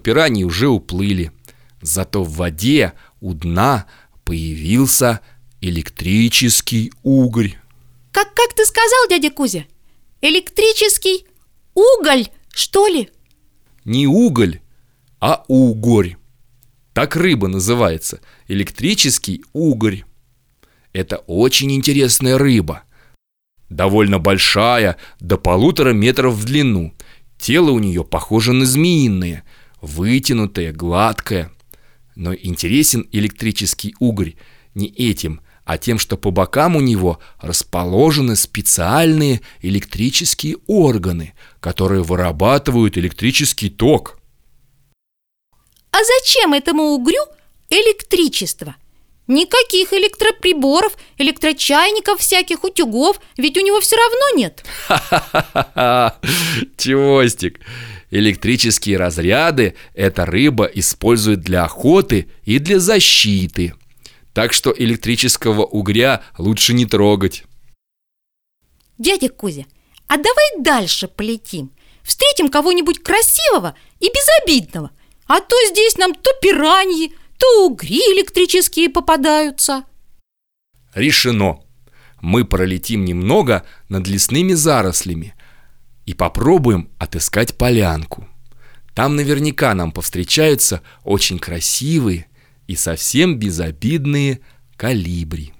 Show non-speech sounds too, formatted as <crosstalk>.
Пираньи уже уплыли. Зато в воде у дна появился электрический угорь. Как, как ты сказал, дядя Кузя? Электрический уголь, что ли? Не уголь, а угорь. Так рыба называется. Электрический угорь. Это очень интересная рыба. Довольно большая, до полутора метров в длину. Тело у нее похоже на змеиное, вытянутое, гладкое. Но интересен электрический угорь не этим, а тем, что по бокам у него расположены специальные электрические органы, которые вырабатывают электрический ток. А зачем этому угрю электричество? Никаких электроприборов, электрочайников всяких, утюгов, ведь у него все равно нет. Ха-ха-ха! <laughs> Чевостик! Электрические разряды эта рыба использует для охоты и для защиты. Так что электрического угря лучше не трогать. Дядя Кузя, а давай дальше полетим. Встретим кого-нибудь красивого и безобидного. А то здесь нам то пираньи, то угри электрические попадаются. Решено. Мы пролетим немного над лесными зарослями и попробуем отыскать полянку. Там наверняка нам повстречаются очень красивые и совсем безобидные калибри.